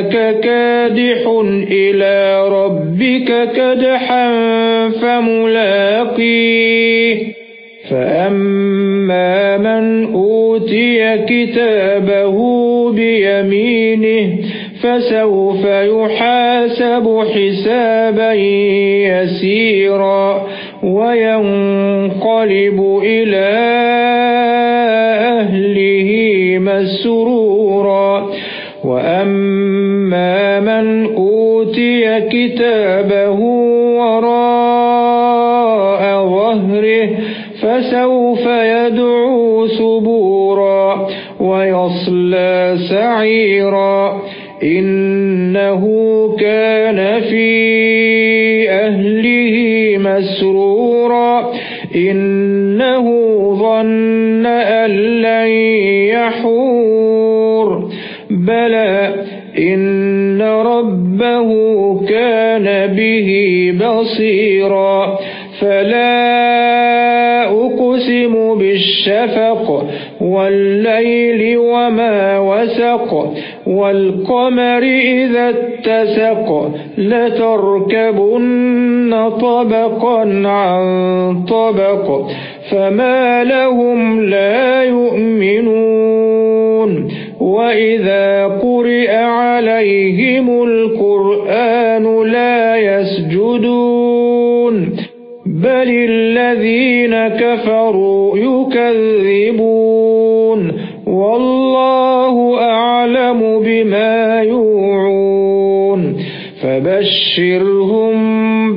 إنك كادح إلى ربك كدحا فملاقيه. فأما من أوتي كتابه بيمينه فسوف يحاسب حسابا يسيرا وينقلب إلى كتابه وراء ظهره فسوف يدعو سبورا ويصلى سعيرا. إنه كان في أهله مسرورا. إنه إن ربه كان به بصيرا فلا أقسم بالشفق والليل وما وسق والقمر إذا اتسق لتركبن طبقا عن طبق فما لهم لا عليهم القرآن لا يسجدون. بل الذين كفروا يكذبون. والله أعلم بما يوعون. فبشرهم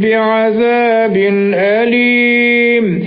بعذاب أليم.